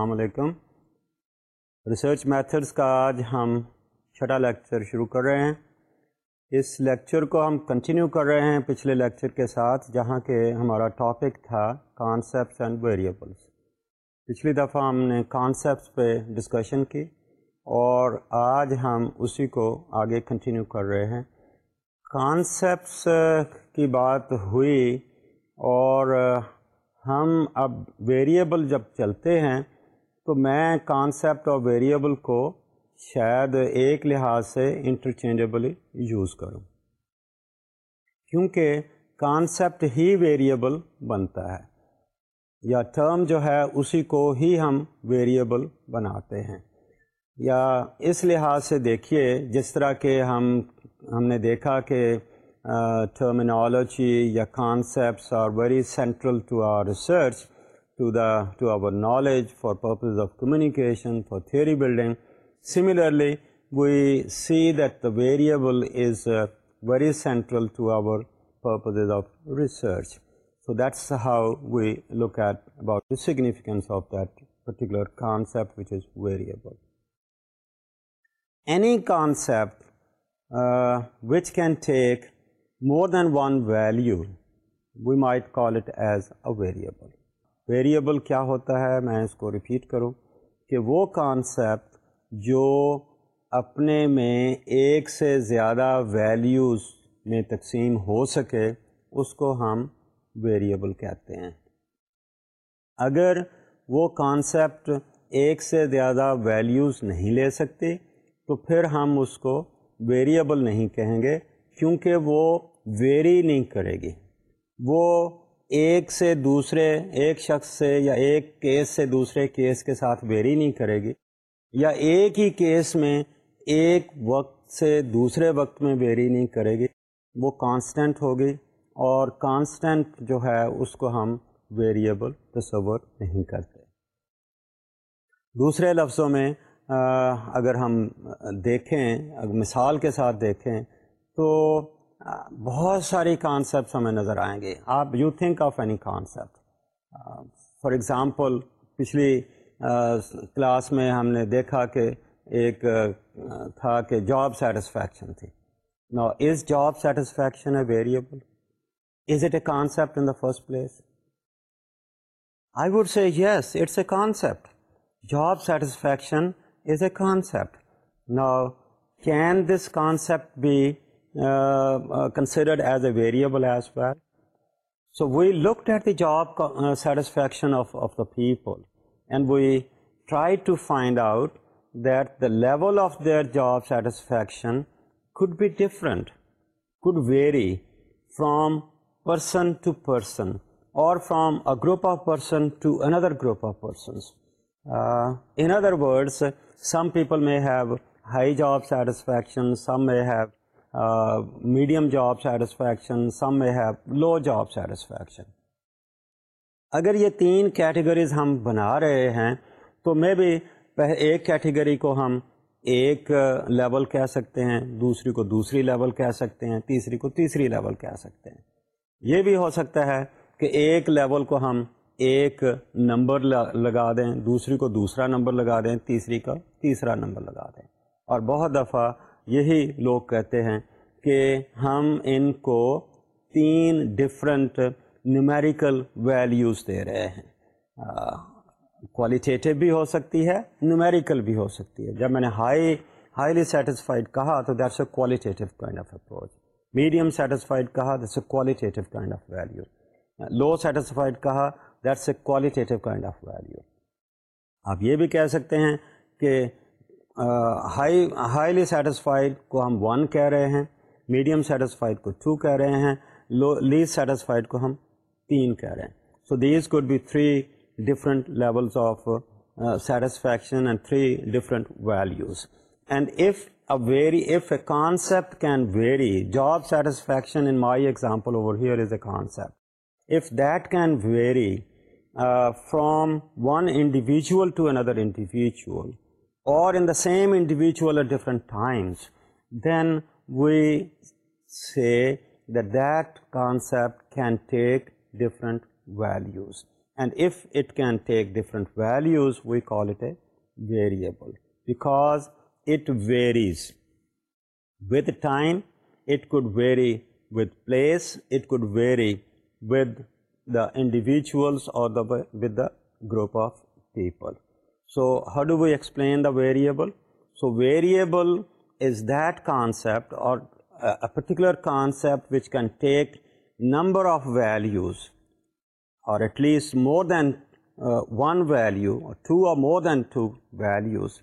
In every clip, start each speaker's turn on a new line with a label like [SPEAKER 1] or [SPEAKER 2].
[SPEAKER 1] السلام علیکم research methods کا آج ہم چھٹا لیکچر شروع کر رہے ہیں اس لیکچر کو ہم کنٹینیو کر رہے ہیں پچھلے لیکچر کے ساتھ جہاں کے ہمارا ٹاپک تھا کانسیپٹس اینڈ ویریبلس پچھلی دفعہ ہم نے کانسیپٹس پہ ڈسکشن کی اور آج ہم اسی کو آگے کنٹینیو کر رہے ہیں کانسیپٹس کی بات ہوئی اور ہم اب ویریبل جب چلتے ہیں تو میں کانسیپٹ آف ویریبل کو شاید ایک لحاظ سے انٹرچینجبلی یوز کروں کیونکہ کانسیپٹ ہی ویریبل بنتا ہے یا ٹرم جو ہے اسی کو ہی ہم ویریبل بناتے ہیں یا اس لحاظ سے دیکھیے جس طرح کہ ہم ہم نے دیکھا کہ ٹرمینالوجی یا concepts are very central to our research to our knowledge for purpose of communication, for theory building. Similarly, we see that the variable is uh, very central to our purposes of research. So that's how we look at about the significance of that particular concept, which is variable. Any concept uh, which can take more than one value, we might call it as a variable. Variable کیا ہوتا ہے میں اس کو repeat کروں کہ وہ concept جو اپنے میں ایک سے زیادہ ویلیوز میں تقسیم ہو سکے اس کو ہم ویریبل کہتے ہیں اگر وہ کانسیپٹ ایک سے زیادہ ویلیوز نہیں لے سکتے تو پھر ہم اس کو ویریبل نہیں کہیں گے کیونکہ وہ ویری نہیں کرے گی وہ ایک سے دوسرے ایک شخص سے یا ایک کیس سے دوسرے کیس کے ساتھ ویری نہیں کرے گی یا ایک ہی کیس میں ایک وقت سے دوسرے وقت میں ویری نہیں کرے گی وہ کانسٹنٹ ہوگی اور کانسٹنٹ جو ہے اس کو ہم ویریبل تصور نہیں کرتے دوسرے لفظوں میں اگر ہم دیکھیں مثال کے ساتھ دیکھیں تو بہت سارے کانسیپٹس ہمیں نظر آئیں گے آپ you think of any concept for example پچھلی کلاس میں ہم نے دیکھا کہ ایک تھا کہ جاب سیٹسفیکشن تھی نا is job satisfaction a variable is it a concept in the first place I would say yes it's a concept job satisfaction is a concept نا can this concept be Uh, considered as a variable as well. So we looked at the job uh, satisfaction of the people, and we tried to find out that the level of their job satisfaction could be different, could vary from person to person or from a group of person to another group of persons. Uh, in other words, some people may have high job satisfaction, some may have medium job satisfaction some ہے low job satisfaction اگر یہ تین categories ہم بنا رہے ہیں تو مے بھی ایک کیٹیگری کو ہم ایک لیول کہہ سکتے ہیں دوسری کو دوسری لیول کہہ سکتے ہیں تیسری کو تیسری لیول کہہ سکتے ہیں یہ بھی ہو سکتا ہے کہ ایک لیول کو ہم ایک نمبر لگا دیں دوسری کو دوسرا نمبر لگا دیں تیسری کا تیسرا نمبر لگا دیں اور بہت دفعہ یہی لوگ کہتے ہیں کہ ہم ان کو تین ڈفرینٹ نیومیریکل ویلیوز دے رہے ہیں کوالیٹیٹیو بھی ہو سکتی ہے نیومیریکل بھی ہو سکتی ہے جب میں نے ہائی ہائیلی سیٹسفائڈ کہا تو that's a qualitative kind of approach medium satisfied کہا that's a qualitative kind of value low satisfied کہا that's a qualitative kind of value آپ یہ بھی کہہ سکتے ہیں کہ ہائیلی سیٹسفائیڈ کو ہم ون کہہ رہے ہیں میڈیم سیٹسفائیڈ کو ٹو کہہ رہے ہیں لیس سیٹسفائیڈ کو ہم تین کہہ رہے ہیں so these could be three different levels of satisfaction and three different values and if a vary if a concept can vary job satisfaction in my example over here is a concept if that can vary from one individual to another individual or in the same individual at different times, then we say that that concept can take different values. And if it can take different values, we call it a variable, because it varies with time, it could vary with place, it could vary with the individuals or with the group of people. So how do we explain the variable so variable is that concept اور particular concept which can take number of values اور at least more than one value two or more than two values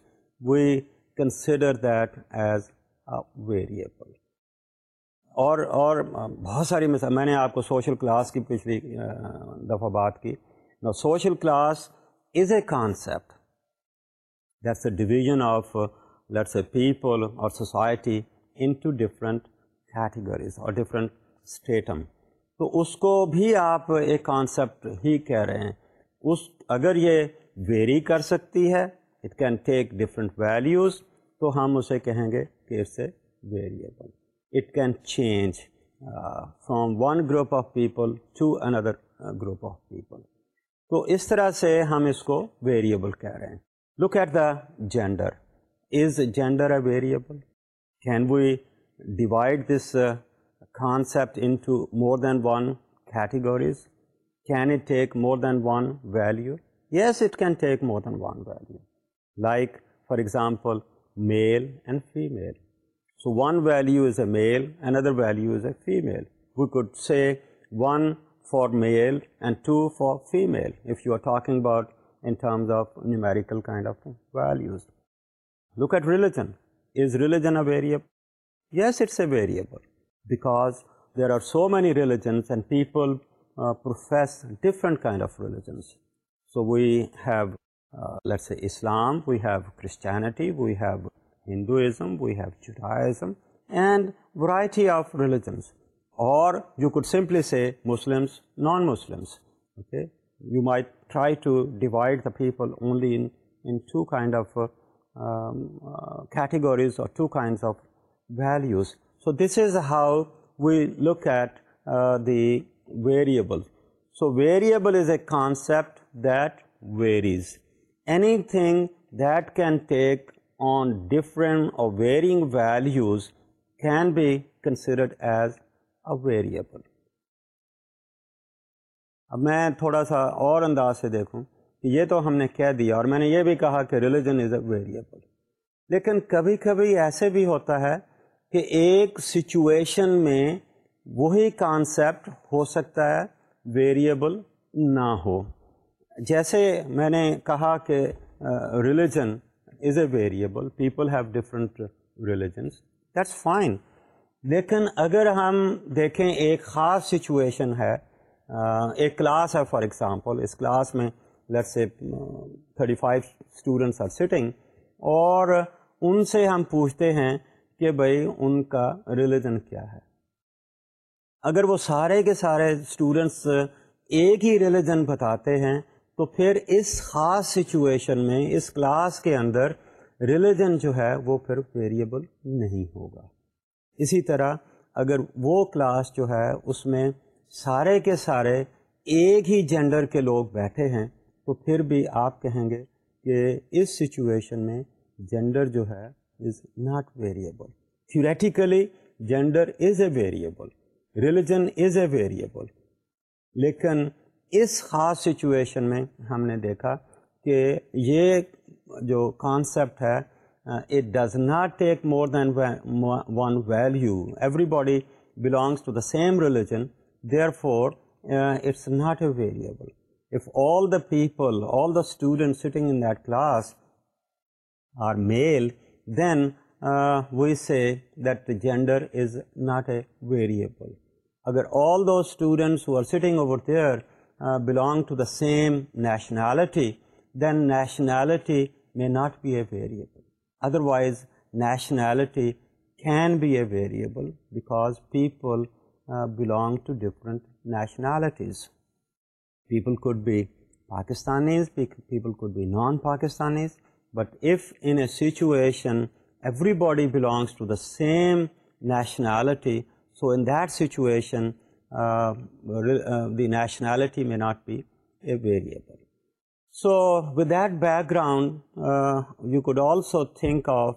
[SPEAKER 1] we consider that as variable اور اور um, بہت ساری مثال میں نے آپ کو سوشل کلاس کی پچھلی دفعہ بات کی social class is a concept that's a division of uh, a people اور society society into different categories اور different اسٹیٹم تو اس کو بھی آپ ایک کانسیپٹ ہی کہہ رہے ہیں اس اگر یہ ویری کر سکتی ہے it can take different values تو ہم اسے کہیں گے کہ it's a variable it can change from one group of people to another group of people تو اس طرح سے ہم اس کو ویریبل کہہ رہے ہیں Look at the gender. Is gender a variable? Can we divide this uh, concept into more than one categories? Can it take more than one value? Yes, it can take more than one value. Like, for example, male and female. So one value is a male, another value is a female. We could say 1 for male and 2 for female if you are talking about in terms of numerical kind of values. Look at religion. Is religion a variable? Yes, it's a variable, because there are so many religions and people uh, profess different kind of religions. So we have, uh, let's say, Islam, we have Christianity, we have Hinduism, we have Judaism, and variety of religions. Or you could simply say Muslims, non-Muslims. Okay? You might try to divide the people only in two kind of uh, um, uh, categories or two kinds of values. So this is how we look at uh, the variable. So variable is a concept that varies. Anything that can take on different or varying values can be considered as a variable. اب میں تھوڑا سا اور انداز سے دیکھوں کہ یہ تو ہم نے کہہ دیا اور میں نے یہ بھی کہا کہ ریلیجن از اے ویریبل لیکن کبھی کبھی ایسے بھی ہوتا ہے کہ ایک سچویشن میں وہی کانسیپٹ ہو سکتا ہے ویریبل نہ ہو جیسے میں نے کہا کہ religion is a variable people have different religions that's fine لیکن اگر ہم دیکھیں ایک خاص سچویشن ہے ایک کلاس ہے فار ایگزامپل اس کلاس میں let say thirty five students are sitting اور ان سے ہم پوچھتے ہیں کہ بھائی ان کا ریلیجن کیا ہے اگر وہ سارے کے سارے اسٹوڈنٹس ایک ہی ریلیجن بتاتے ہیں تو پھر اس خاص سچویشن میں اس کلاس کے اندر ریلیجن جو ہے وہ پھر ویریبل نہیں ہوگا اسی طرح اگر وہ کلاس جو ہے اس میں سارے کے سارے ایک ہی جینڈر کے لوگ بیٹھے ہیں تو پھر بھی آپ کہیں گے کہ اس سچویشن میں جینڈر جو ہے is not variable theoretically gender is a variable religion is a variable لیکن اس خاص سچویشن میں ہم نے دیکھا کہ یہ جو کانسیپٹ ہے it does not take more than one value everybody belongs to the same religion Therefore, uh, it's not a variable. If all the people, all the students sitting in that class are male, then uh, we say that the gender is not a variable. Agar all those students who are sitting over there uh, belong to the same nationality, then nationality may not be a variable. Otherwise, nationality can be a variable because people uh, belong to different nationalities. People could be Pakistanis, people could be non-Pakistanis, but if in a situation everybody belongs to the same nationality, so in that situation uh, uh, the nationality may not be a variable. So with that background, you could also think of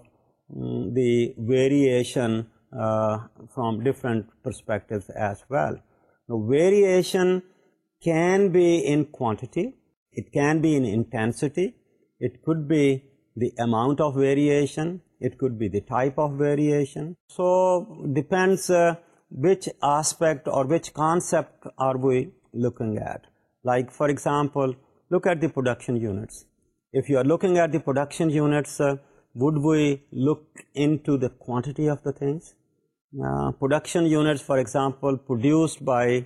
[SPEAKER 1] mm, the variation from different perspectives as well. Now, variation can be in quantity, it can be in intensity, it could be the amount of variation, it could be the type of variation. So, depends uh, which aspect or which concept are we looking at. Like for example, look at the production units. If you are looking at the production units, uh, would we look into the quantity of the things? Uh, production units, for example, produced by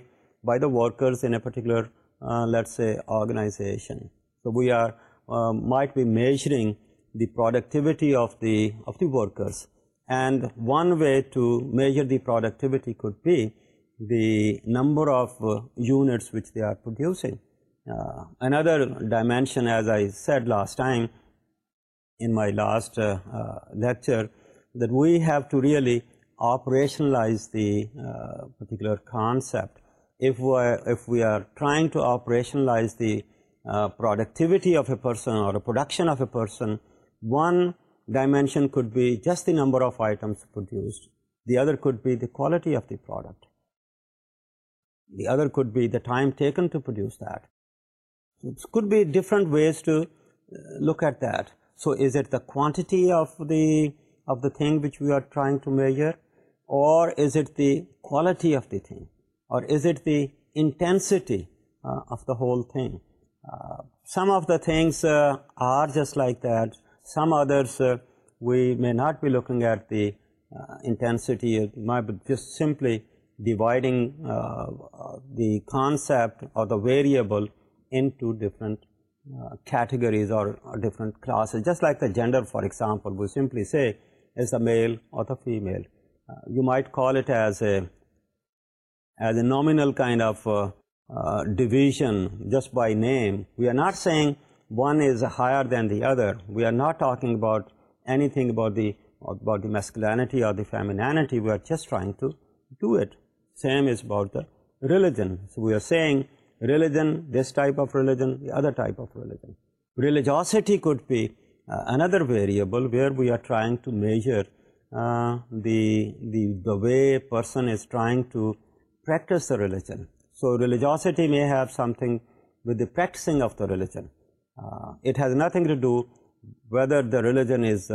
[SPEAKER 1] the workers in a particular, uh, let's say, organization. So we are uh, might be measuring the productivity of the workers, and one way to measure the productivity could be the number of units which they are producing. Another dimension, as I said last time in my last lecture, that we have to really operationalize the uh, particular concept. If we are trying to operationalize the uh, productivity of a person or the production of a person, one dimension could be just the number of items produced. The other could be the quality of the product. The other could be the time taken to produce that. So it could be different ways to uh, look at that. So is it the quantity of the thing which we are trying to measure, or is it the quality of the thing, or is it the intensity uh, of the whole thing? Uh, some of the things uh, are just like that. Some others we may not be looking at the intensity. It might be just simply dividing the concept or the variable into different categories or different classes. Just like the gender, for example, we simply say is the male or the female you might call it as a nominal kind of uh, uh, division just by name. We are not saying one is higher than the other. We are not talking about anything about the masculinity or the femininity. We are just trying to do it. Same is about the religion. So we are saying religion, this type of religion, the other type of religion. Religiosity could be uh, another variable where we are trying to measure the way person is trying to practice the religion. So religiosity may have something with the practicing of the religion. It has nothing to do whether the religion is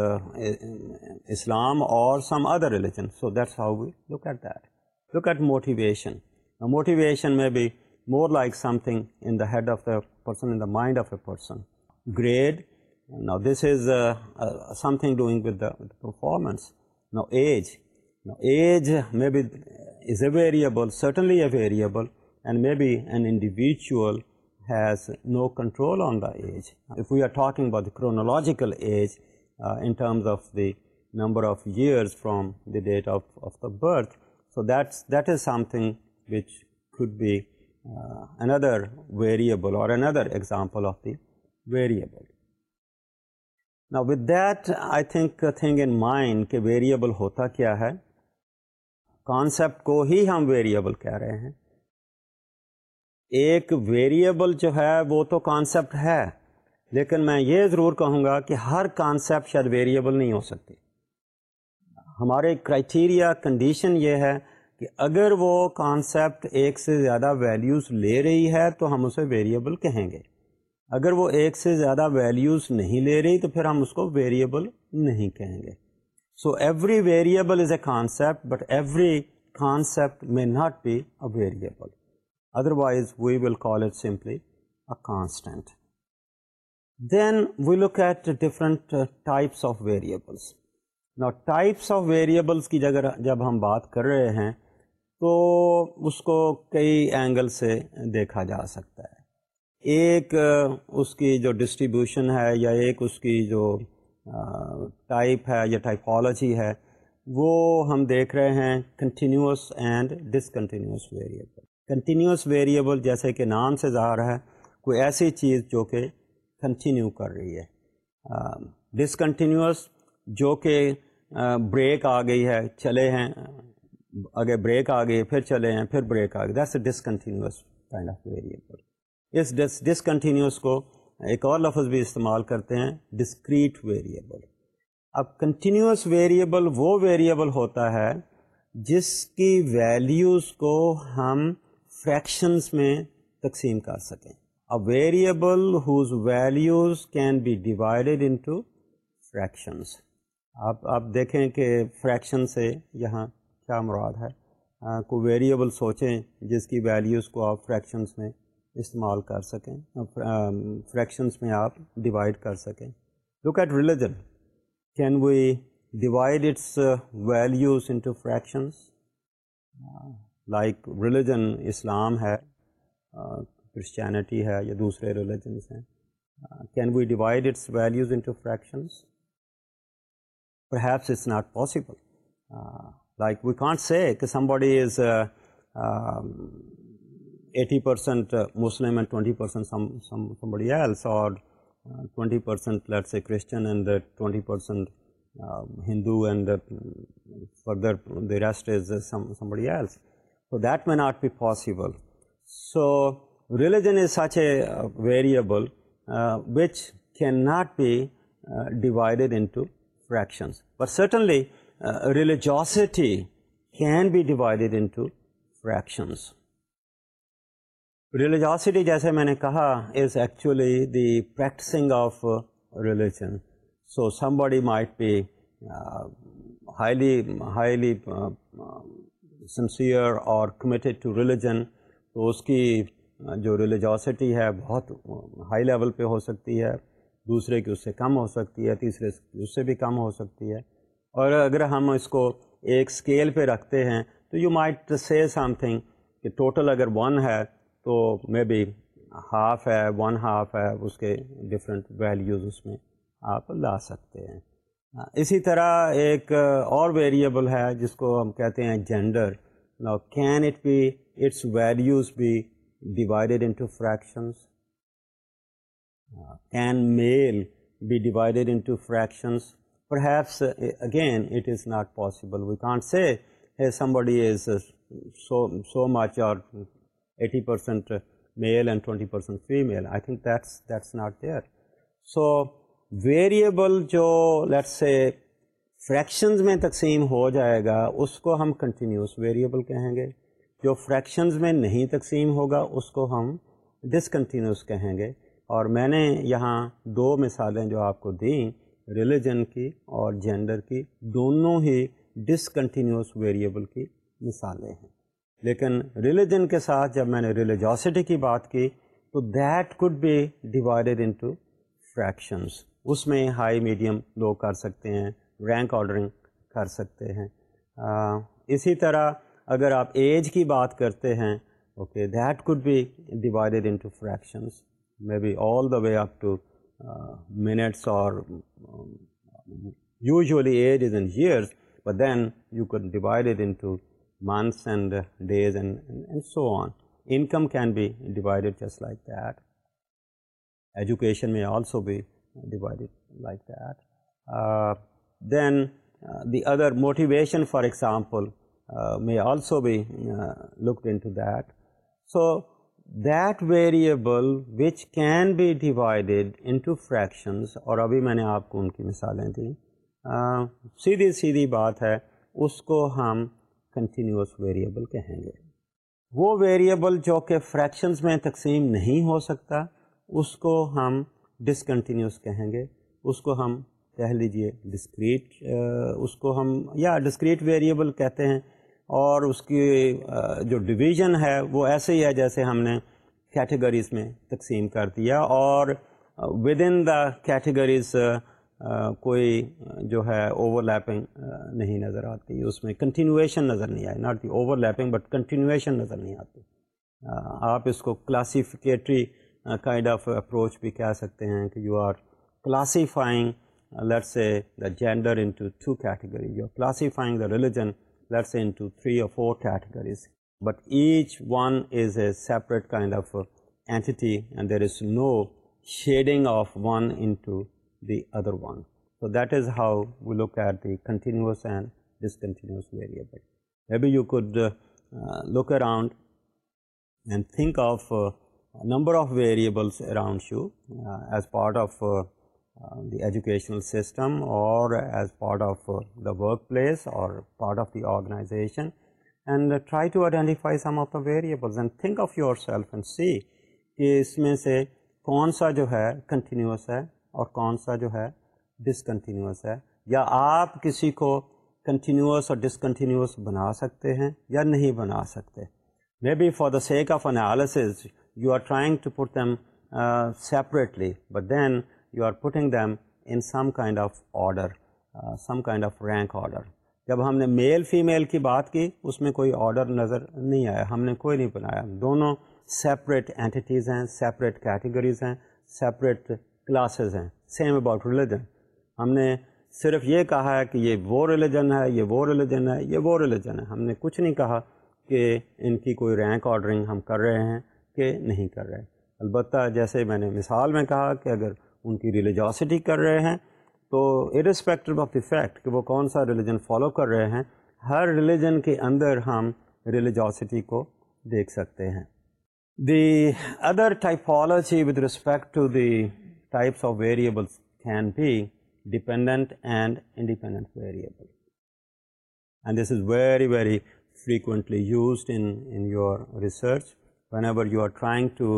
[SPEAKER 1] Islam or some other religion. So that's how we look at that. Look at motivation. Now, motivation may be more like something in the head of the person, in the mind of a person. Grade, now this is something doing with the performance. Now age may be is a variable, certainly a variable, and maybe an individual has no control on the age. If we are talking about the chronological age uh, in terms of the number of years from the date of the birth, so that is something which could be uh, another variable or another example of the variable. With that I think thing in mind کہ variable ہوتا کیا ہے concept کو ہی ہم variable کہہ رہے ہیں ایک ویریبل جو ہے وہ تو کانسیپٹ ہے لیکن میں یہ ضرور کہوں گا کہ ہر کانسیپٹ شاید ویریبل نہیں ہو سکتی ہمارے کرائٹیریا کنڈیشن یہ ہے کہ اگر وہ کانسیپٹ ایک سے زیادہ ویلیوز لے رہی ہے تو ہم اسے ویریبل کہیں گے اگر وہ ایک سے زیادہ ویلیوز نہیں لے رہی تو پھر ہم اس کو ویریبل نہیں کہیں گے so every variable is a concept but every concept may not be a variable otherwise we will call it simply a constant then we look at different types of variables نا types of variables کی جگہ جب ہم بات کر رہے ہیں تو اس کو کئی اینگل سے دیکھا جا سکتا ہے ایک اس کی جو ڈسٹریبیوشن ہے یا ایک اس کی جو ٹائپ ہے یا ٹائپالوجی ہے وہ ہم دیکھ رہے ہیں continuous and discontinuous variable continuous variable جیسے کہ نام سے ظاہر ہے کوئی ایسی چیز جو کہ کنٹینیو کر رہی ہے ڈسکنٹینیوس جو کہ بریک آ گئی ہے چلے ہیں اگر بریک آ گئی پھر چلے ہیں پھر بریک آ گئی a discontinuous kind of variable اس ڈسکنٹینیوس کو ایک اور لفظ بھی استعمال کرتے ہیں ڈسکریٹ ویریبل اب کنٹینیوس ویریبل وہ ویریبل ہوتا ہے جس کی ویلیوز کو ہم فریکشنس میں تقسیم کر سکیں variable whose values can be divided into fractions آپ دیکھیں کہ فریکشن سے یہاں کیا مراد ہے کو ویریبل سوچیں جس کی ویلیوز کو آپ فریکشنس میں استعمال کر سکیں فریکشنس میں آپ ڈیوائڈ کر سکیں look at religion can we divide its values into fractions like religion اسلام ہے کرسچینٹی ہے یا دوسرے ریلیجنس ہیں can we divide its values into fractions perhaps it's not possible like we can't say کہ somebody is 80% uh, Muslim and 20% somebody else, or 20% let us say Christian and 20% um, Hindu, and mm, further the rest is uh, somebody else. So that may not be possible. So religion is such a uh, variable which cannot be divided into fractions. But certainly religiosity can be divided into fractions. Religiosity جیسے میں نے کہا is actually the practising of religion so somebody might be highly highly sincere اور committed to religion تو اس کی uh, جو religiosity ہے بہت ہائی uh, لیول پہ ہو سکتی ہے دوسرے کی اس سے کم ہو سکتی ہے تیسرے اس سے بھی کم ہو سکتی ہے اور اگر ہم اس کو ایک اسکیل پہ رکھتے ہیں تو you might say something کہ ٹوٹل اگر ون ہے تو مے بی ہاف ہے ون ہاف ہے اس کے ڈفرینٹ ویلیوز اس میں آپ لا سکتے ہیں اسی طرح ایک اور ویریبل ہے جس کو ہم کہتے ہیں gender can it be its values be divided into fractions can male be divided into fractions perhaps again it is not possible we can't say somebody is so so much اور eighty percent male and female. Percent female I think that's that's not there so variable جو let's fractions میں تقسیم ہو جائے گا اس کو ہم کنٹینیوس ویریبل کہیں گے جو فریکشنز میں نہیں تقسیم ہوگا اس کو ہم ڈسکنٹینیوس کہیں گے اور میں نے یہاں دو مثالیں جو آپ کو دیں ریلیجن کی اور جینڈر کی دونوں ہی ڈسکنٹینیوس ویریبل کی مثالیں ہیں لیکن ریلیجن کے ساتھ جب میں نے ریلیجوسٹی کی بات کی تو that could be divided into fractions اس میں ہائی میڈیم لو کر سکتے ہیں رینک آڈرنگ کر سکتے ہیں اسی طرح اگر آپ ایج کی بات کرتے ہیں okay that could be divided into fractions may be all the way up to minutes اور usually age is in years but then you can divided into months and days and so on income can be divided just like that education may also be divided like that then the other motivation for example may also be looked into that so that variable which can be divided into fractions اور ابھی میں نے آپ کو ان کی مثالیں دیں سیدھی سیدھی بات ہے اس کو ہم کنٹینیوس ویریبل کہیں گے وہ ویریبل جو کہ فریکشنز میں تقسیم نہیں ہو سکتا اس کو ہم ڈسکنٹینیوس کہیں گے اس کو ہم کہہ لیجئے ڈسکریٹ اس کو ہم یا ڈسکریٹ ویریبل کہتے ہیں اور اس کی جو ڈویژن ہے وہ ایسے ہی ہے جیسے ہم نے کیٹیگریز میں تقسیم کر دیا اور ود ان دا کیٹیگریز کوئی جو ہے اوور لیپنگ نہیں نظر آتی اس میں کنٹینویشن نظر نہیں آئی not the overlapping but continuation نظر نہیں آتی آپ اس کو کلاسیفکیٹری کائنڈ آف اپروچ بھی کہہ سکتے ہیں کہ you are classifying let say the gender into two categories classifying the religion let in into three اور four categories but each one is a separate kind of entity and there is no shading of one into the other one تو that is how we look at the continuous and discontinuous maybe you could look around and think of number of variables around show as part of the education system اور as part of the workplace اور part of the organization and try to identify some of the variables and think of yourself and see کہ اس میں سے کون سا جو ہے کنٹینیوس ہے اور کون سا جو ہے ڈسکنٹینیوس ہے یا آپ کسی کو کنٹینیوس اور ڈسکنٹینیوس بنا سکتے ہیں یا نہیں بنا سکتے may be for the sake of analysis you are trying to put them separately but then you are putting them in some kind of order some kind of rank order جب ہم نے میل فیمیل کی بات کی اس میں کوئی order نظر نہیں آیا ہم نے کوئی نہیں بنایا دونوں سیپریٹ اینٹیز ہیں سیپریٹ کیٹیگریز ہیں سیپریٹ کلاسز ہیں سیم اباؤٹ ریلیجن ہم نے صرف یہ کہا ہے کہ یہ وہ ریلیجن ہے یہ وہ ریلیجن ہے یہ وہ ریلیجن ہے ہم نے کچھ نہیں کہا کہ ان کی کوئی رینک آڈرنگ ہم کر رہے ہیں کہ نہیں کر رہے البتہ جیسے میں نے مثال میں کہا کہ اگر ان کی ریلیجاسٹی کر رہے ہیں تو ارسپیکٹو آف دی فیکٹ کہ وہ کون سا ریلیجن فالو کر رہے ہیں ہر ریلیجن کے اندر ہم ریلیجاسٹی کو دیکھ سکتے ہیں the other typology with respect to the types of variables can be dependent and independent variable and this is very very frequently used in in your research whenever you are trying to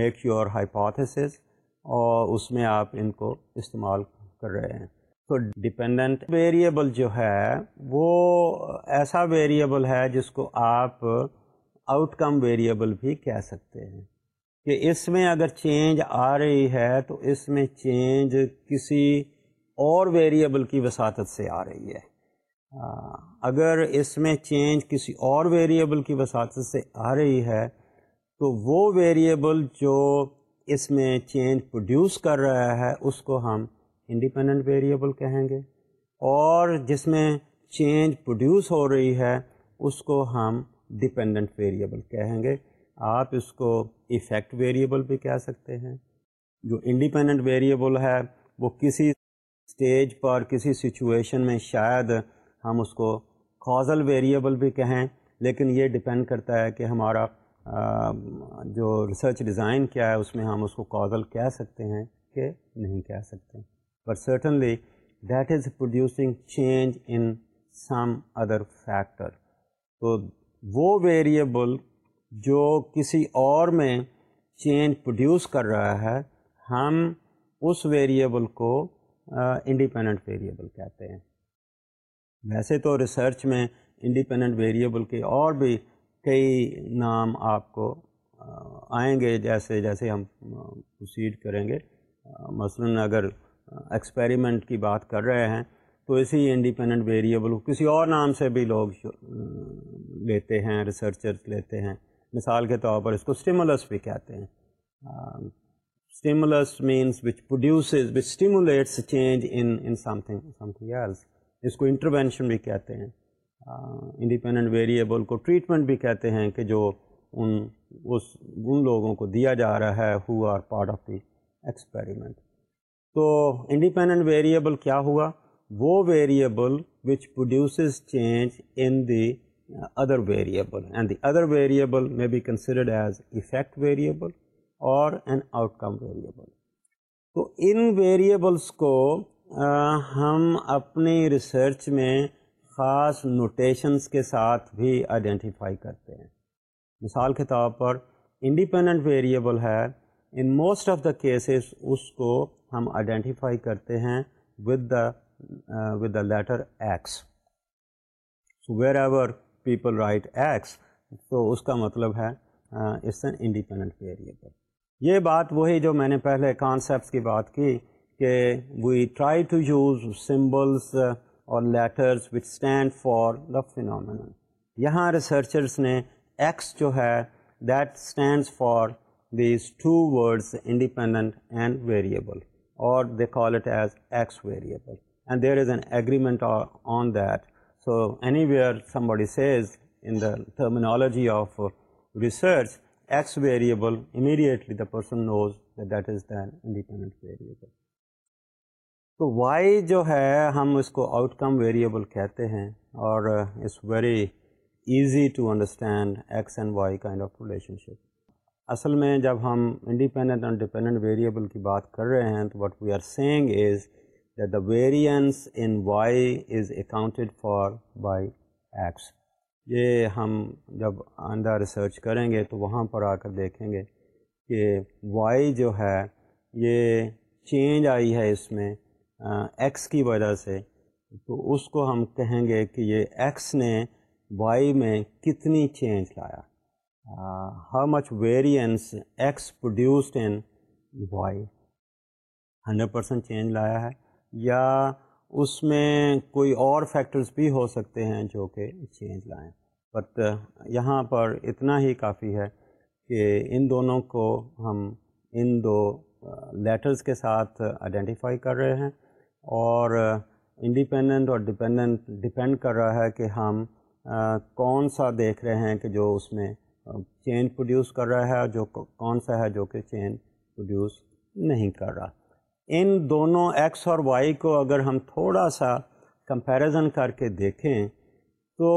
[SPEAKER 1] make your hypothesis or اس میں آپ ان کو استعمال کر رہے ہیں تو ڈپینڈنٹ ویریبل جو ہے وہ ایسا ویریبل ہے جس کو آپ آؤٹ کم ویریبل بھی کہہ سکتے ہیں کہ اس میں اگر چینج آ رہی ہے تو اس میں چینج کسی اور ویریبل کی وساطت سے آ رہی ہے اگر اس میں چینج کسی اور ویریبل کی وساطت سے آ رہی ہے تو وہ ویریبل جو اس میں چینج پروڈیوس کر رہا ہے اس کو ہم انڈیپینڈنٹ ویریبل کہیں گے اور جس میں چینج پروڈیوس ہو رہی ہے اس کو ہم ڈپینڈنٹ ویریبل کہیں گے آپ اس کو افیکٹ ویریبل بھی کہہ سکتے ہیں جو انڈیپینڈنٹ ویریبل ہے وہ کسی اسٹیج پر کسی سچویشن میں شاید ہم اس کو کازل ویریبل بھی کہیں لیکن یہ ڈپینڈ کرتا ہے کہ ہمارا جو ریسرچ ڈیزائن کیا ہے اس میں ہم اس کو کازل کہہ سکتے ہیں کہ نہیں کہہ سکتے پر certainly that is producing change in some other factor تو وہ ویریبل جو کسی اور میں چینج پروڈیوس کر رہا ہے ہم اس ویریبل کو انڈیپینڈنٹ ویریبل کہتے ہیں ویسے تو ریسرچ میں انڈیپینڈنٹ ویریبل کے اور بھی کئی نام آپ کو آئیں گے جیسے جیسے ہم پروسیڈ کریں گے مثلاً اگر ایکسپیریمنٹ کی بات کر رہے ہیں تو اسی انڈیپینڈنٹ ویریبل کسی اور نام سے بھی لوگ لیتے ہیں ریسرچر لیتے ہیں مثال کے طور پر اس کو اسٹیمولس بھی کہتے ہیں stimulus means which which stimulates change in in some some thing thing else اس کو انٹروینشن بھی کہتے ہیں انڈیپینڈنٹ ویریبل کو ٹریٹمنٹ بھی کہتے ہیں کہ جو ان اس ان لوگوں کو دیا جا رہا ہے who are part of the experiment تو انڈیپینڈنٹ ویریبل کیا ہوا وہ variable which produces change in the other variable and the other variable may be considered as effect variable اور این آؤٹ کم ویریبل تو ان ویریبلس کو ہم اپنی ریسرچ میں خاص نوٹیشنس کے ساتھ بھی آئیڈینٹیفائی کرتے ہیں مثال کے طور پر انڈیپینڈنٹ ویریبل ہے in most of the cases اس کو ہم آئیڈینٹیفائی کرتے ہیں with with the the letter X wherever people write X تو اس کا مطلب ہے انڈیپینڈنٹ ویریبل یہ بات وہی جو میں نے پہلے کانسیپٹس کی بات کی کہ we try to use symbols اور letters which stand for the phenomenon یہاں ریسرچرس نے ایکس جو ہے that stands for these two words independent and variable اور they call it as X variable and there is an agreement on that so anywhere somebody says in the terminology of research X variable immediately the person knows that is the independent variable تو Y جو ہے ہم اس کو out کم variable کہتے ہیں اور it's very easy to understand X and Y kind of relationship اصل میں جب ہم انڈیپینڈنٹ اور ڈیپینڈنٹ ویریبل کی بات کر رہے ہیں تو what we are saying is the variance in Y is accounted for by X یہ ہم جب آئندہ ریسرچ کریں گے تو وہاں پر آ کر دیکھیں گے کہ وائی جو ہے یہ چینج آئی ہے اس میں ایکس کی وجہ سے تو اس کو ہم کہیں گے کہ یہ ایکس نے وائی میں کتنی چینج لایا how much variance X produced in Y hundred percent change لایا ہے یا اس میں کوئی اور فیکٹرز بھی ہو سکتے ہیں جو کہ چینج لائیں بٹ uh, یہاں پر اتنا ہی کافی ہے کہ ان دونوں کو ہم ان دو لیٹرز uh, کے ساتھ آئیڈینٹیفائی کر رہے ہیں اور انڈیپینڈنٹ uh, اور ڈپینڈنٹ ڈپینڈ کر رہا ہے کہ ہم کون سا دیکھ رہے ہیں کہ جو اس میں چینج پروڈیوس کر رہا ہے جو کون سا ہے جو کہ چینج پروڈیوس نہیں کر رہا ان دونوں ایکس اور وائی کو اگر ہم تھوڑا سا کمپیریزن کر کے دیکھیں تو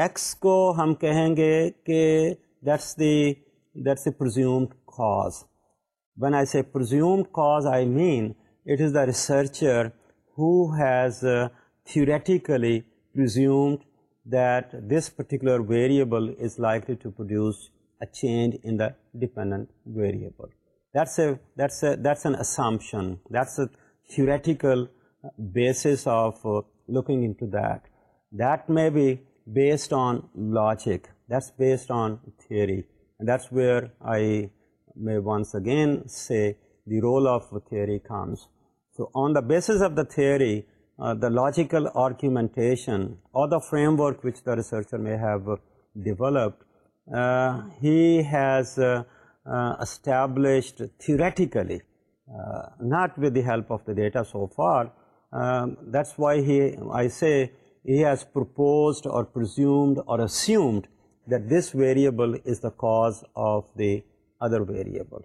[SPEAKER 1] ایکس کو ہم کہیں گے کہ that's the that's a presumed cause one I presumed cause I mean it is the researcher who has theoretically presumed that this particular variable is like produce a change in the dependent variable That's an assumption. That's a theoretical basis of uh, looking into that. That may be based on logic. That's based on theory, and that's where I may once again say the role of theory comes. So on the basis of the theory, uh, the logical argumentation or the framework which the researcher may have developed, uh, he has established theoretically not with the help of the data so for that's why he I he has proposed اور presumed اور assumed that this variable is the cause of the other variable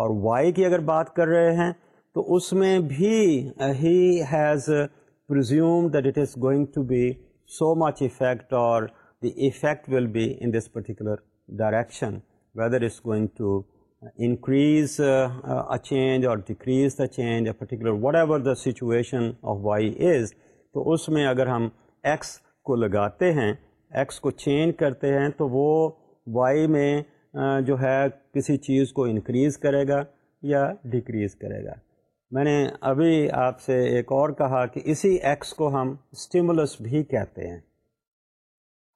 [SPEAKER 1] اور Y کی اگر بات کر رہے ہیں تو اس میں بھی he has presume that it is going to be so much effect اور the effect will be in this particular direction whether is going to increase change اور decrease the change particular whatever the situation of Y is تو اس میں اگر ہم X کو لگاتے ہیں ایکس کو چینج کرتے ہیں تو وہ وائی میں جو ہے کسی چیز کو انکریز کرے گا یا ڈیکریز کرے گا میں نے ابھی آپ سے ایک اور کہا کہ اسی ایکس کو ہم اسٹیمولس بھی کہتے ہیں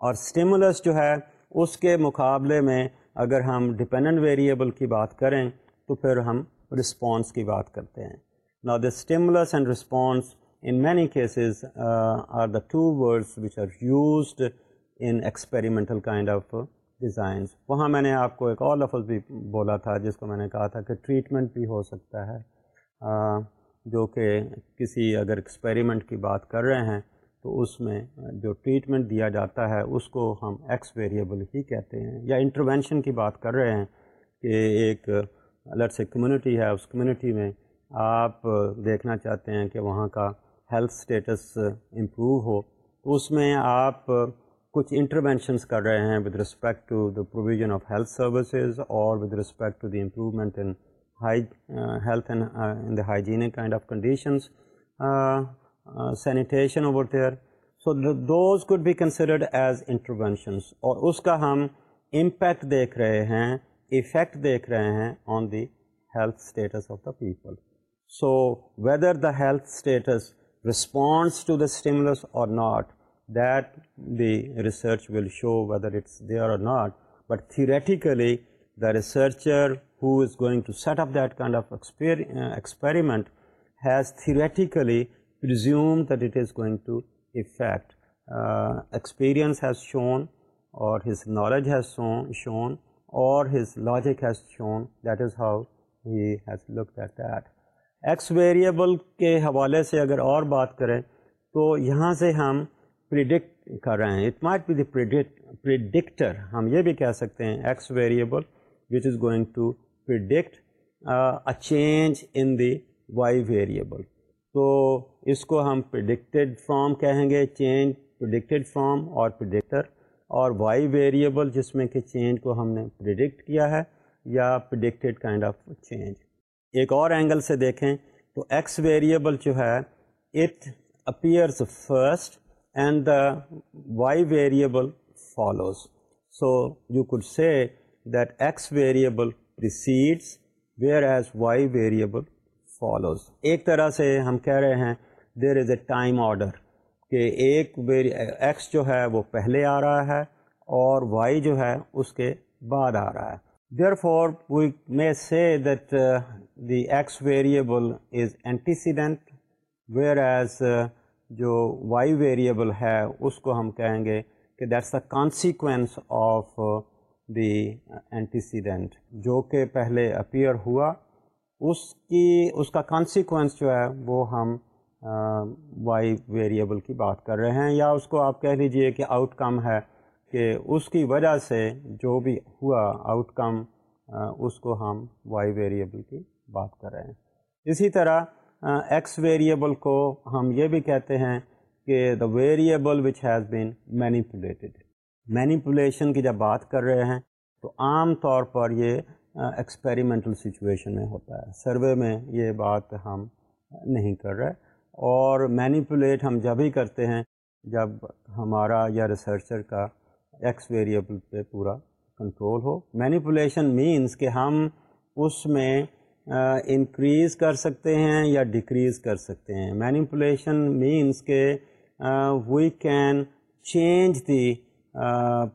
[SPEAKER 1] اور اسٹیمولس جو ہے اس کے مقابلے میں اگر ہم ڈپینڈنٹ ویریبل کی بات کریں تو پھر ہم رسپانس کی بات کرتے ہیں نا the stimulus and response in many cases are the two words which are used in experimental kind of designs وہاں میں نے آپ کو ایک اور لفظ بھی بولا تھا جس کو میں نے کہا تھا کہ ٹریٹمنٹ بھی ہو سکتا ہے uh, جو کہ کسی اگر ایکسپیریمنٹ کی بات کر رہے ہیں تو اس میں جو ٹریٹمنٹ دیا جاتا ہے اس کو ہم ایکس ویریبل ہی کہتے ہیں یا انٹروینشن کی بات کر رہے ہیں کہ ایک الٹ سے کمیونٹی ہے اس کمیونٹی میں آپ دیکھنا چاہتے ہیں کہ وہاں کا ہیلتھ اسٹیٹس امپروو ہو اس میں آپ کچھ انٹروینشنس کر رہے ہیں with respect to the provision of health services اور with respect to the improvement in health and in the hygienic kind of conditions sanitation over so those could be considered as interventions اور اس کا ہم impact دیکھ رہے ہیں effect دیکھ رہے ہیں on the health status of the people so whether the health status responds to the stimulus اور not that the research will show whether it's there اور not but theoretically the researcher who is going to set up that kind of experiment has theoretically ئنس has shown اور has knowledge has shown اور has logic has shown that is how has look at that X variable کے حوالے سے اگر اور بات کریں تو یہاں سے ہم پریڈکٹ کر رہے ہیں اٹ مائٹ بھیٹر ہم یہ بھی کہہ سکتے ہیں X variable which is going in the Y variable تو اس کو ہم پرڈکٹیڈ فارم کہیں گے چینج پرڈکٹیڈ فارم اور پرڈکٹر اور وائی ویریبل جس میں کہ چینج کو ہم نے پرڈکٹ کیا ہے یا پرڈکٹیڈ کائنڈ آف چینج ایک اور اینگل سے دیکھیں تو ایکس ویریبل جو ہے it appears first and the Y variable follows so you could say that X variable whereas Y variable follows ایک طرح سے ہم کہہ رہے ہیں there is a time order کہ ایک ایکس جو ہے وہ پہلے آ رہا ہے اور وائی جو ہے اس کے بعد آ رہا ہے therefore we may say that the X variable is antecedent whereas جو وائی ویریبل ہے اس کو ہم کہیں گے کہ that's the consequence of the antecedent جو کہ پہلے اپیئر ہوا اس کی اس کا کانسیکوینس جو ہے وہ ہم وائی ویریبل کی بات کر رہے ہیں یا اس کو آپ کہہ لیجئے کہ آؤٹ کم ہے کہ اس کی وجہ سے جو بھی ہوا آؤٹ کم اس کو ہم وائی ویریبل کی بات کر رہے ہیں اسی طرح ایکس ویریبل کو ہم یہ بھی کہتے ہیں کہ the variable which has been manipulated manipulation کی جب بات کر رہے ہیں تو عام طور پر یہ ایکسپیریمنٹل سچویشن میں ہوتا ہے سروے میں یہ بات ہم نہیں کر رہے اور مینیپولیٹ ہم جب ہی کرتے ہیں جب ہمارا یا ریسرچر کا ایکس ویریبل پہ پورا کنٹرول ہو مینیپولیشن مینس کہ ہم اس میں انکریز کر سکتے ہیں یا ڈیکریز کر سکتے ہیں مینیپولیشن مینس کہ we can change the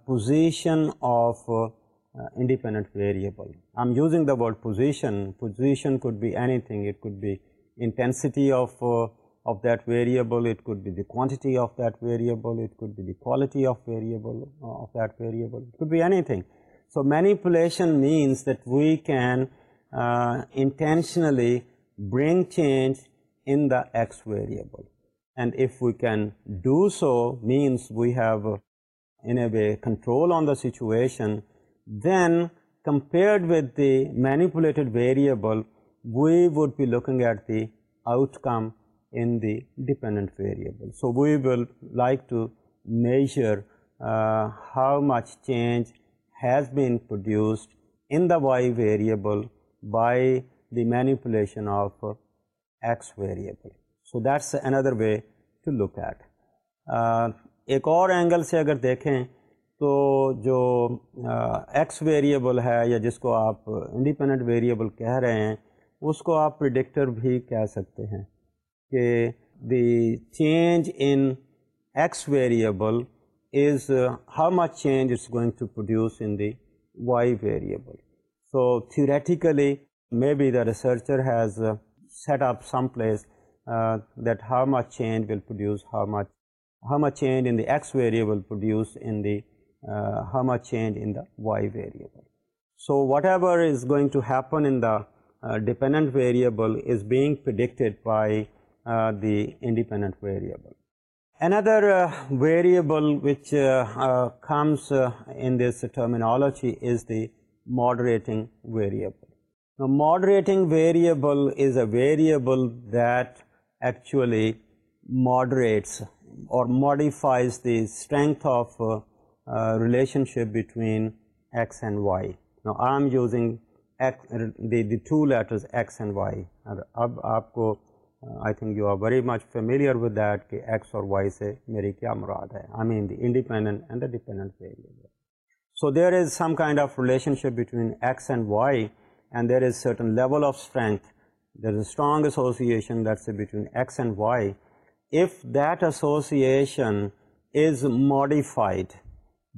[SPEAKER 1] position of independent variable I'm using the word position. Position could be anything. It could be intensity uh, of that variable, it could be the quantity of that variable, it could be the quality of variable uh, of that variable, it could be anything. So manipulation means that we can uh, intentionally bring change in the x variable, and if we can do so, means we have in a way control on the situation, then compared with the manipulated variable we would be looking at the outcome in the dependent variable so we will like to measure how much change has been produced in the Y variable by the manipulation of X variable so that's another way to look at ایک اور angle سے اگر دیکھیں تو جو x variable ہے یا جس کو آپ انڈیپینڈنٹ ویریبل کہہ رہے ہیں اس کو آپ پرڈکٹر بھی کہہ سکتے ہیں کہ the change in X variable is how much change is going to produce in the Y variable so theoretically may be the researcher has set up some place that how much change will produce how much how much change in the X variable produce in the Herma uh, change in the y variable. So whatever is going to happen in the uh, dependent variable is being predicted by uh, the independent variable. Another variable which comes in this terminology is the moderating variable. Now, moderating variable is a variable that actually moderates or modifies the strength of relationship between X and Y I am using the two letters X and Y اب آپ کو I think you are very much familiar with that کہ X اور Y سے میری کیا مراد ہے I mean the independent and the dependent اینڈینڈنٹ so there is some kind of relationship between X and Y and there is certain level of strength there a strong association that's between X and Y if that association is modified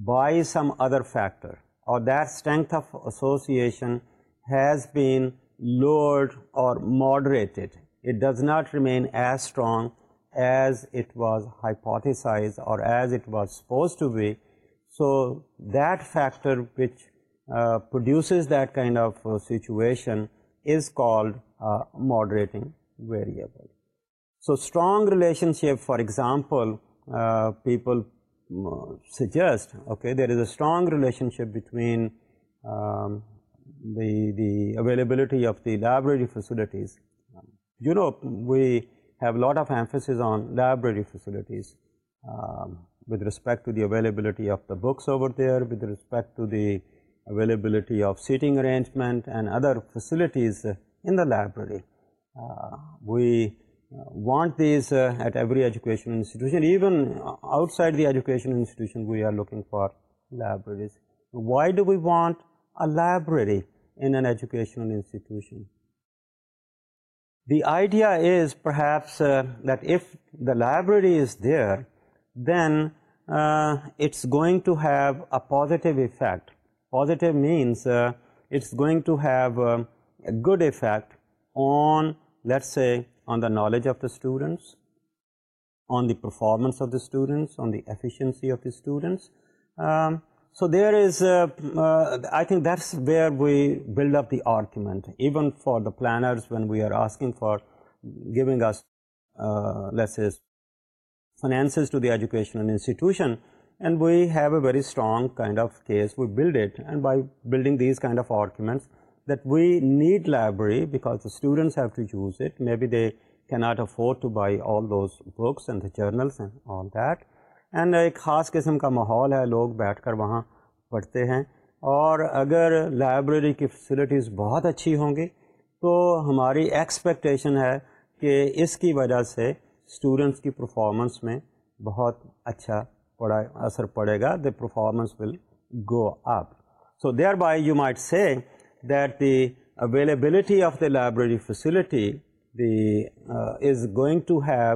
[SPEAKER 1] by some other factor, or that strength of association has been lowered or moderated. It does not remain as strong as it was hypothesized or as it was supposed to be. So that factor which uh, produces that kind of uh, situation is called uh, moderating variable. So strong relationship, for example, people suggest, okay, there is a strong relationship between um, the availability of the library facilities. Europe, we have a lot of emphasis on library facilities um, with respect to the availability of the books over there, with respect to the availability of seating arrangement and other facilities in the library. Uh, we want these uh, at every educational institution. Even uh, outside the educational institution, we are looking for libraries. Why do we want a library in an educational institution? The idea is perhaps uh, that if the library is there, then it's going to have a positive effect. Positive means it's going to have um, a good effect on, let's say, on the knowledge of the students, on the performance of the students, on the efficiency of the students. Um, so there is, uh, uh, I think that's where we build up the argument, even for the planners when we are asking for giving us, uh, let's say, finances to the educational institution, and we have a very strong kind of case, we build it, and by building these kind of arguments, that we need library because students have to choose it may be کی not afford to buy all those books and the journals and on that and ایک خاص قسم کا ماحول ہے لوگ بیٹھ کر وہاں پڑھتے ہیں اور اگر لائبریری کی فیسیلٹیز بہت اچھی ہوں گی تو ہماری ایکسپیکٹیشن ہے کہ اس کی وجہ سے اسٹوڈنٹس کی پرفارمنس میں بہت اچھا پڑا اثر پڑے گا دے performance will grow up so there by you might say that the availability of the library facility the is going to have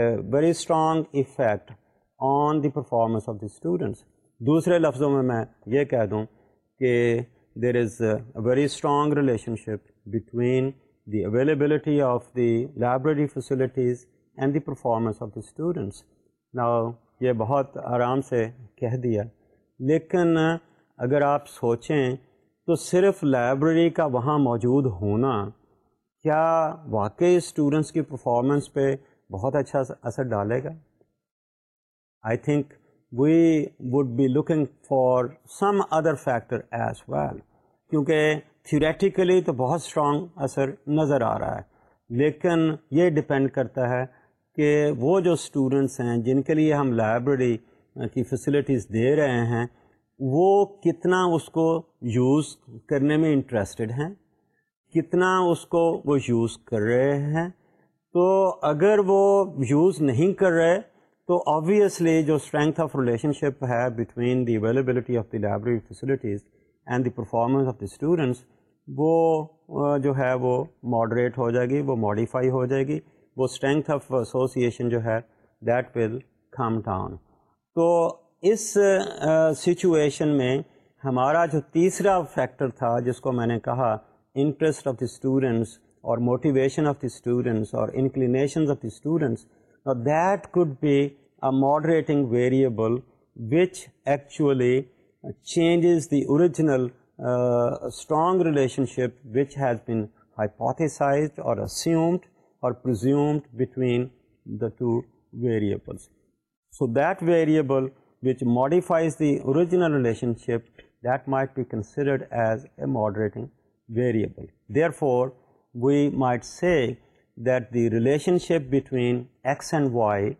[SPEAKER 1] a very strong effect on the performance of the students دوسرے لفظوں میں میں یہ کہہ دوں کہ there is a very strong relationship between the availability of the library facilities and the performance of the students نا یہ بہت آرام سے کہہ دیا لیکن اگر آپ سوچیں تو صرف لائبریری کا وہاں موجود ہونا کیا واقعی اسٹوڈنٹس کی پرفارمنس پہ بہت اچھا اثر ڈالے گا I think we would be looking for some other factor as well کیونکہ تھیوریٹیکلی تو بہت اسٹرانگ اثر نظر آ رہا ہے لیکن یہ ڈپینڈ کرتا ہے کہ وہ جو اسٹوڈنٹس ہیں جن کے لیے ہم لائبریری کی فیسلٹیز دے رہے ہیں وہ کتنا اس کو یوز کرنے میں انٹرسٹڈ ہیں کتنا اس کو وہ یوز کر رہے ہیں تو اگر وہ یوز نہیں کر رہے تو آبویسلی جو اسٹرینتھ آف ریلیشن شپ ہے between the availability of the library facilities and the performance of the students وہ جو ہے وہ ماڈریٹ ہو جائے گی وہ ماڈیفائی ہو جائے گی وہ اسٹرینتھ آف ایسوسیشن جو ہے دیٹ ول کم ڈاؤن تو اس سچویشن میں ہمارا جو تیسرا فیکٹر تھا جس کو میں نے کہا انٹرسٹ آف دی اسٹوڈنٹس اور موٹیویشن آف دی اسٹوڈنٹس اور inclinations of the students that could be a moderating variable which actually changes the original strong relationship which has been ہائیپوتھیسائزڈ اور اسیومڈ اور presumed between the two variables so that variable which modifies the original relationship, that might be considered as a moderating variable. Therefore, we might say that the relationship between X and Y,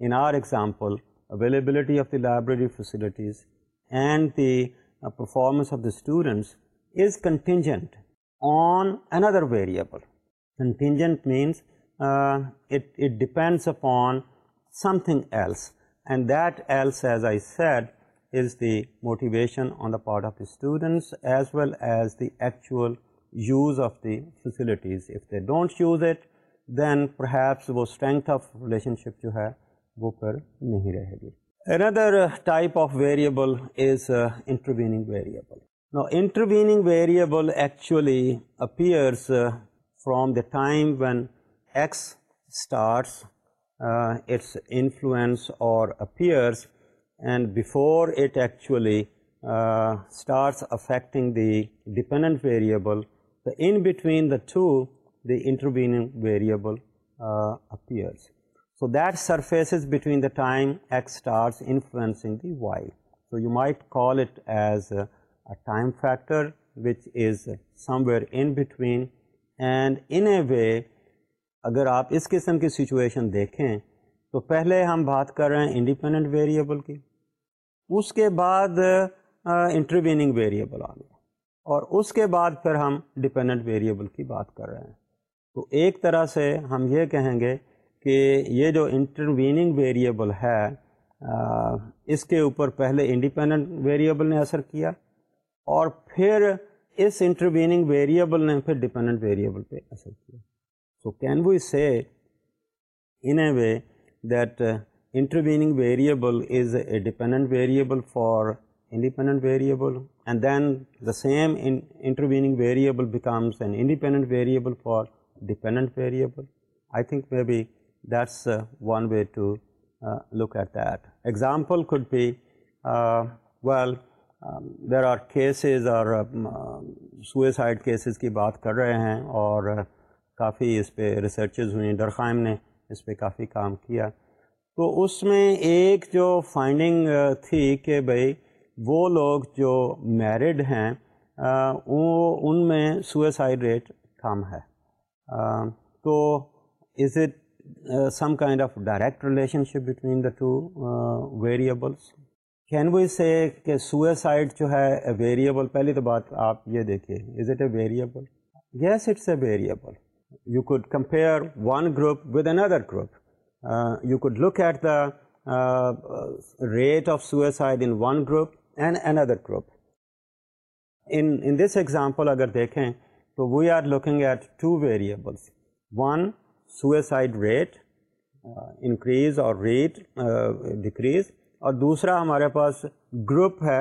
[SPEAKER 1] in our example, availability of the library facilities and the uh, performance of the students, is contingent on another variable. Contingent means uh, it depends upon something else. And that else I said is the motivation on the part of the student as well as the actual use of the facilities they don't choose it then perhaps وہ strength of relationship جو ہے وہ کر نہیں رہے گی another type of variable is intervening variable intervening variable actually appears from the time when X starts Uh, its influence or appears, and before it actually uh, starts affecting the dependent variable, the in between the two, the intervening variable uh, appears. So that surfaces between the time x starts influencing the y. So you might call it as a time factor, which is somewhere in between, and in a way اگر آپ اس قسم کی situation دیکھیں تو پہلے ہم بات کر رہے ہیں انڈیپینڈنٹ ویریبل کی اس کے بعد انٹرویننگ ویریبل آ گیا اور اس کے بعد پھر ہم ڈپینڈنٹ ویریبل کی بات کر رہے ہیں تو ایک طرح سے ہم یہ کہیں گے کہ یہ جو انٹرویننگ ویریبل ہے اس کے اوپر پہلے انڈیپینڈنٹ ویریبل نے اثر کیا اور پھر اس انٹرویننگ ویریبل نے پھر ڈپینڈنٹ ویریبل پہ اثر کیا سو can we say in a way that intervening variable is a dependent variable for independent variable and then the same intervening variable becomes an independent variable for dependent variable I think may be it's one way look at that example خود بھی well there are cases اور suicide cases کی بات کر رہے ہیں اور کافی اس پہ ریسرچز ہوئیں ڈرخائم نے اس پہ کافی کام کیا تو اس میں ایک جو فائنڈنگ تھی کہ بھائی وہ لوگ جو میرڈ ہیں وہ ان میں سوئسائڈ ریٹ کم ہے تو is it some kind of direct relationship between the two variables can we say کہ سوئسائڈ جو ہے ویریبل پہلی تو بات آپ یہ دیکھیے is it a variable yes it's a variable you could compare one group with another group you could look at the rate of suicide in one group and in group in this dekhen, اگر دیکھیں تو we are two at two variables one uh, rate increase اور rate decrease اور دوسرا ہمارے پاس group ہے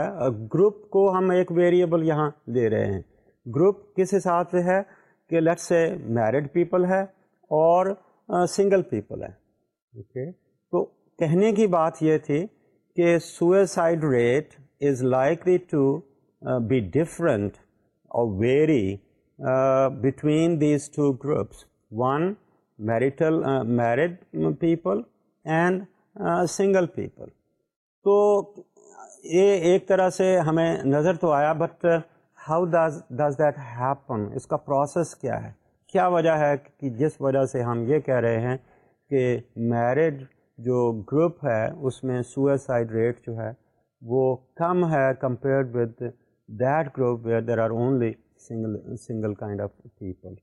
[SPEAKER 1] group کو ہم ایک ویریبل یہاں دے رہے ہیں گروپ کس حساب سے ہے کہ لیٹ سے میرڈ پیپل ہے اور سنگل پیپل ہے اوکے تو کہنے کی بات یہ تھی کہ suicide rate is likely to be different اور vary between these two groups one marital married people and single people تو یہ ایک طرح سے ہمیں نظر تو آیا but how does does that happen اس کا پروسیس کیا ہے کیا وجہ ہے کہ جس وجہ سے ہم یہ کہہ رہے ہیں کہ میرڈ جو گروپ ہے اس میں سوئسائڈ ریٹ جو ہے وہ کم ہے compared with that group where there are only single kind of people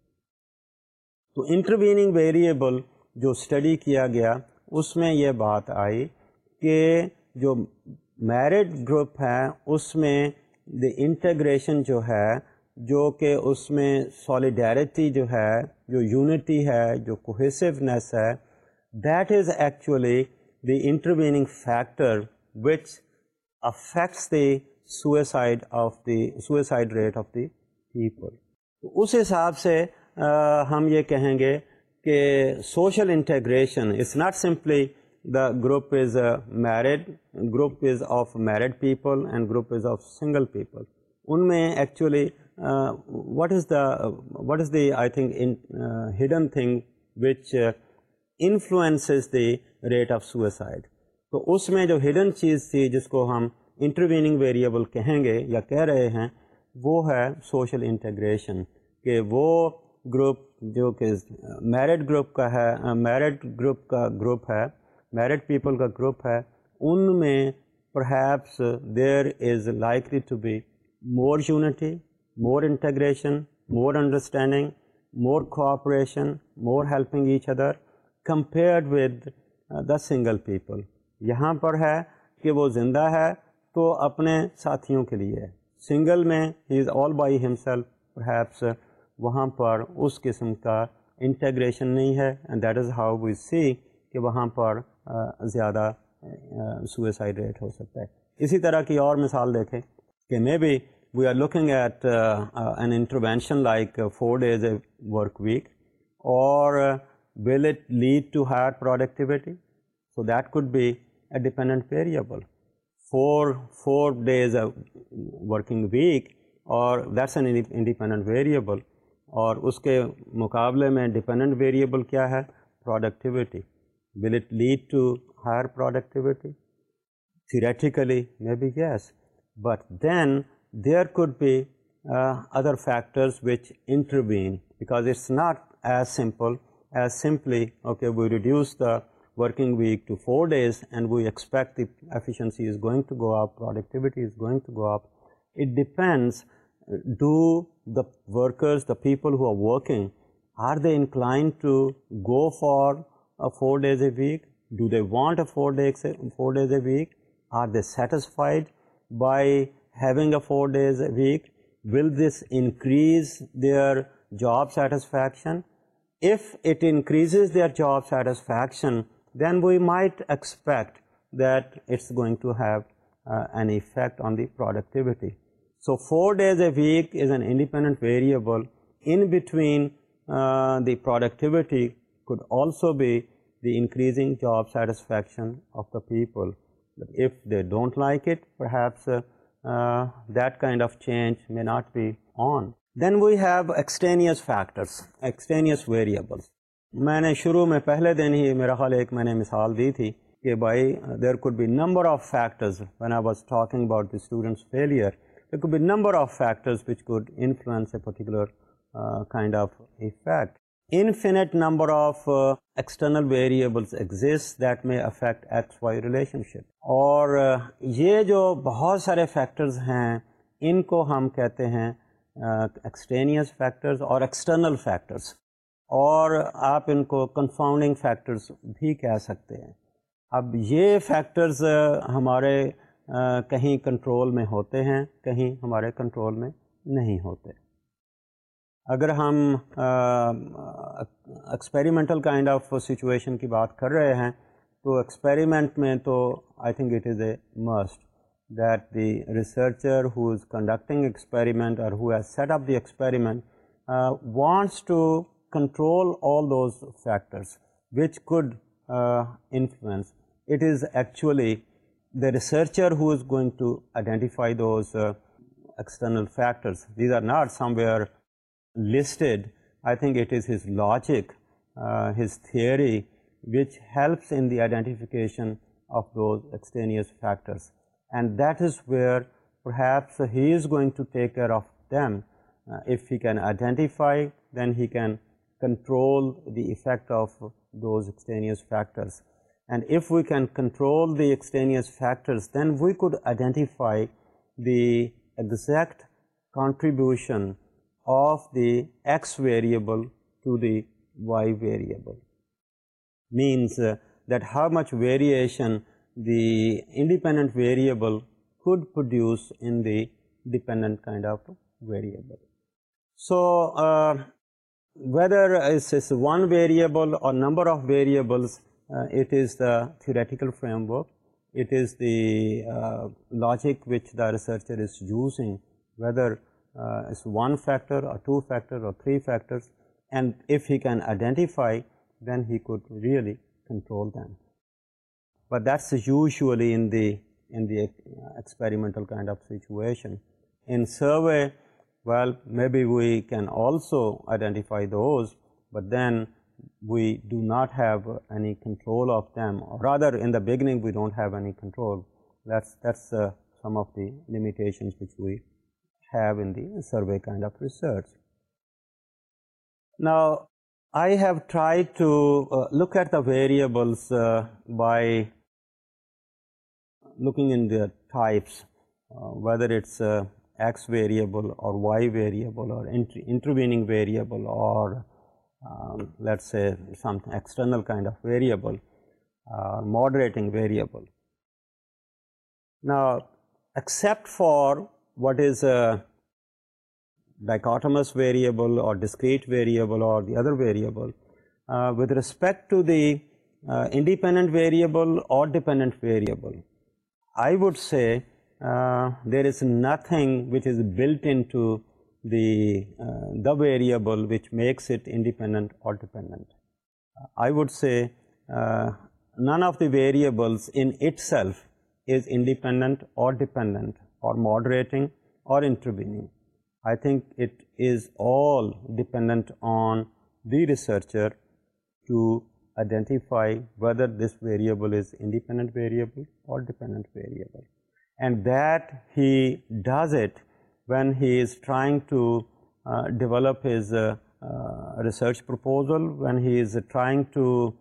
[SPEAKER 1] تو انٹرویننگ ویریبل جو اسٹڈی کیا گیا اس میں یہ بات آئی کہ جو میرڈ گروپ ہیں اس میں دی انٹیگریشن جو ہے جو کہ اس میں سالیڈیرٹی جو ہے جو یونٹی ہے جو کوہیسونیس ہے that is actually the intervening factor which affects the suicide of the suicide rate of the people اس حساب سے ہم یہ کہیں گے کہ social integration is not simply the group is married group is of married people and group is of single people ان میں actually what is the what is the I think hidden thing which influences the rate of suicide تو اس میں جو hidden چیز تھی جس کو ہم انٹرویننگ ویریبل کہیں گے یا کہہ رہے ہیں وہ ہے سوشل انٹیگریشن کہ وہ گروپ جو کہ میرٹ گروپ کا ہے میرٹ گروپ کا گروپ ہے میرڈ پیپل کا گروپ ہے ان میں perhaps there is likely to be more unity more integration more understanding more cooperation more helping each other compared with the single people یہاں پر ہے کہ وہ زندہ ہے تو اپنے ساتھیوں کے لیے سنگل میں ہی از آل بائی پر ہیپس وہاں پر اس قسم کا انٹیگریشن نہیں ہے and that is how we see کہ وہاں پر زیادہ سوئسائڈ ریٹ ہو سکتا ہے اسی طرح کی اور مثال دیکھیں کہ may be we are looking at an intervention like four days a work week اور will it lead to higher productivity so that could be a dependent variable four four days a working week اور that's an independent variable اور اس کے مقابلے میں dependent variable کیا ہے productivity Will it lead to higher productivity? Theoretically, maybe yes, but then there could be uh, other factors which intervene, because it's not as simple as simply, okay, we reduce the working week to 4 days and we expect the efficiency is going to go up, productivity is going to go up. It depends, uh, do the workers, the people who are working, are they inclined to go for 4 days a week? Do they want a 4 days a week? Are they satisfied by having a 4 days a week? Will this increase their job satisfaction? If it increases their job satisfaction, then we might expect that it's going to have uh, an effect on the productivity. So 4 days a week is an independent variable. In between uh, the productivity could also be میں نے شروع میں پہلے دن ہی میرا خیال ایک میں نے مثال دی تھی کہ بھائی there could be number infinite number of external variables exist that may affect its Y relationship اور uh, یہ جو بہت سارے فیکٹرز ہیں ان کو ہم کہتے ہیں ایکسٹینئس uh, فیکٹرز اور ایکسٹرنل فیکٹرز اور آپ ان کو کنفاؤنڈنگ فیکٹرز بھی کہہ سکتے ہیں اب یہ فیکٹرز uh, ہمارے کہیں کنٹرول میں ہوتے ہیں کہیں ہمارے کنٹرول میں نہیں ہوتے اگر ہم ایکسپیریمنٹل کائنڈ آف سچویشن کی بات کر رہے ہیں تو ایکسپیریمنٹ میں تو I think it is a must that the researcher who is conducting experiment اور who set up the experiment wants to control all those factors which could influence it is actually the researcher who is going to identify those external factors these are not some where listed, I think it is his logic, uh, his theory, which helps in the identification of those extraneous factors, and that is where perhaps he is going to take care of them. Uh, if he can identify, then he can control the effect of those extraneous factors, and if we can control the extraneous factors, then we could identify the exact contribution of the x variable to the y variable, means uh, that how much variation the independent variable could produce in the dependent kind of variable. So, uh, whether it is one variable or number of variables, uh, it is the theoretical framework, it is the logic which the researcher is using, whether uh, it's one factor or two factor or three factors, and if he can identify, then he could really control them. But that's usually in the experimental kind of situation. In survey, well, maybe we can also identify those, but then we do not have any control of them, or rather in the beginning we don't have any control. That's uh, some of the limitations which we have in the survey kind of research. Now, I have tried to uh, look at the variables uh, by looking in the types, uh, whether it's X variable or Y variable or intervening variable or um, let's say some external kind of variable or moderating variable. Now, except for what is a dichotomous variable or discrete variable or the other variable. Uh, with respect to the uh, independent variable or dependent variable, I would say uh, there is nothing which is built into the variable which makes it independent or dependent. I would say none of the variables in itself is independent or dependent or moderating or intervening. I think it is all dependent on the researcher to identify whether this variable is independent variable or dependent variable. And that he does it when he is trying to uh, develop his uh, uh, research proposal, when he is trying to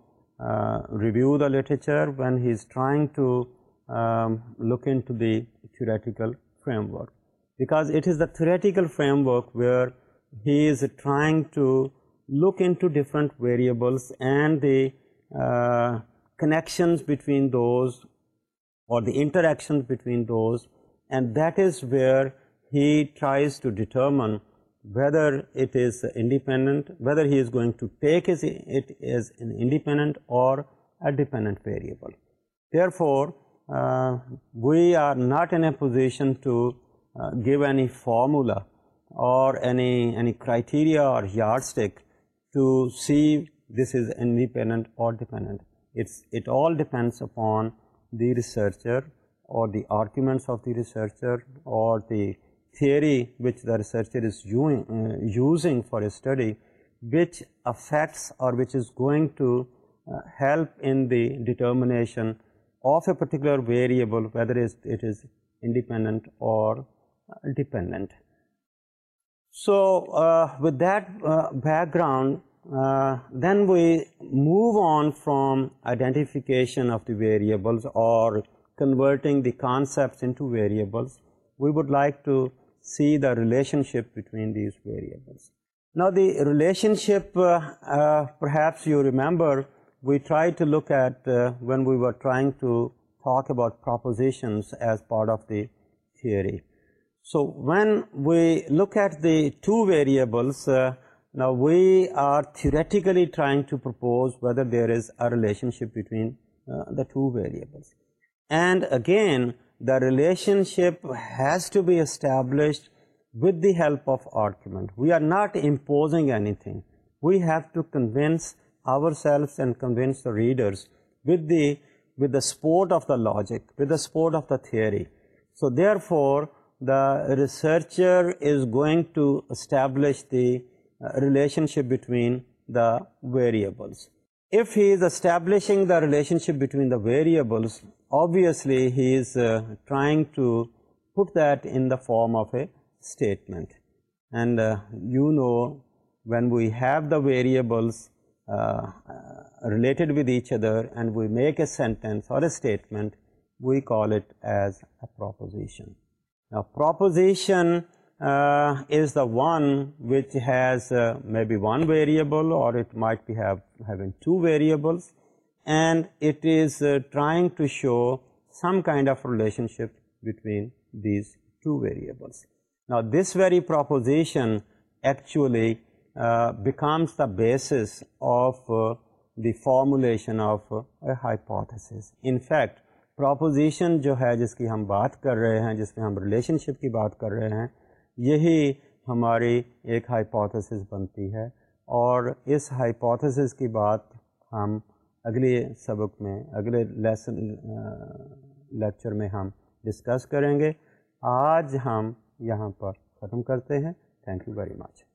[SPEAKER 1] review the literature, when he is trying to um, look into the theoretical framework, because it is the theoretical framework where he is trying to look into different variables and the uh, connections between those or the interactions between those, and that is where he tries to determine whether it is independent, whether he is going to take it as an independent or a dependent variable. Therefore, we are not in a position to give any formula or any criteria or yardstick to see this is independent or dependent. It all depends upon the researcher or the arguments of the researcher or the theory which the researcher is uh, using for a study, which affects or which is going to uh, help in the determination of a particular variable, whether it is independent or uh, dependent. So, uh, with that uh, background, then we move on from identification of the variables or converting the concepts into variables. We would like to see the relationship between these variables. Now, the relationship, perhaps you remember we tried to look at uh, when we were trying to talk about propositions as part of the theory. So when we look at the two variables, uh, now we are theoretically trying to propose whether there is a relationship between uh, the two variables. And again, the relationship has to be established with the help of argument. We are not imposing anything. We have to convince ourselves and convince the readers with the support of the logic, with the support of the theory. So therefore, the researcher is going to establish the uh, relationship between the variables. If he is establishing the relationship between the variables, obviously he is uh, trying to put that in the form of a statement. And uh, you know, when we have the variables uh, uh, related with each other and we make a sentence or a statement, we call it as a proposition. Now, proposition uh, is the one which has maybe one variable, or it might be having two variables, and it is trying to show some kind of relationship between these two variables. Now, this very proposition actually becomes the basis of the formulation of hypothesis. In fact, proposition جو ہے جس کی ہم بات کر رہے ہیں جس میں ہم ریلیشن شپ کی بات کر رہے ہیں یہی ہماری ایک ہائیپوتھسس بنتی ہے اور اس ہائیپوتھسس کی بات ہم اگلے سبق میں اگلے لیسن لیکچر uh, میں ہم ڈسکس کریں گے آج ہم یہاں پر ختم کرتے ہیں تھینک یو ویری مچ